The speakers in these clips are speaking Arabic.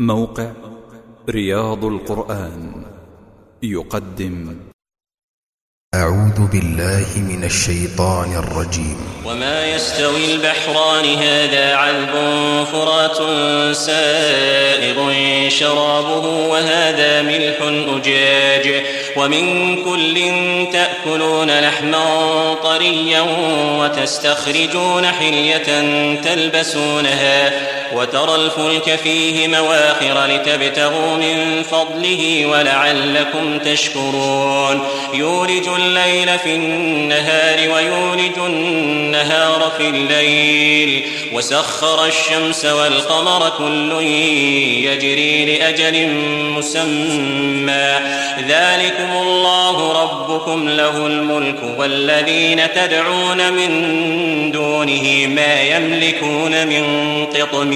موقع رياض القرآن يقدم. أعوذ بالله من الشيطان الرجيم. وما يستوي البحران هذا عذب فرات سائغ شرابه وهذا ملح أجاج. ومن كل تأكلون لحما طريا وتستخرجون حلية تلبسونها. وترى الفلك فيه مواخر لتبتغوا من فضله ولعلكم تشكرون. يولج الليل في النهار ويولج النهار في الليل. وسخر الشمس والقمر كل يجري لأجل مسمى. ذلكم الله ربكم له الملك والذين تدعون من دونه ما يملكون من قطمير.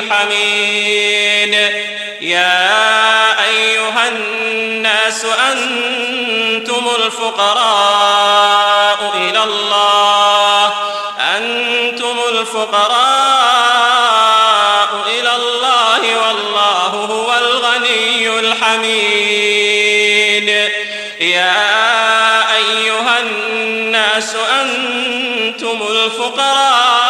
الحميد. يا أيها الناس أنتم الفقراء إلى الله. أنتم الفقراء إلى الله والله هو الغني الحميد. يا أيها الناس أنتم الفقراء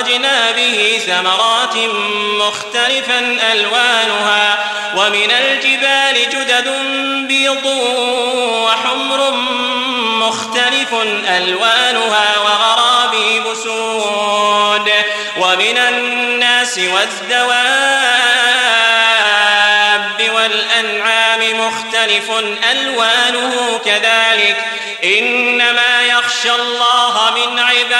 فأخرجنا به ثمرات مختلفا ألوانها ومن الجبال جدد بيض وحمر مختلف ألوانها وغرابيب سود ومن الناس والدواب والأنعام مختلف ألوانه كذلك إنما يخشى الله من عباده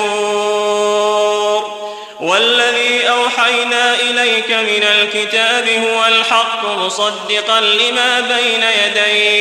أوحينا إليك من الكتاب هو الحق مصدقا لما بين يديه.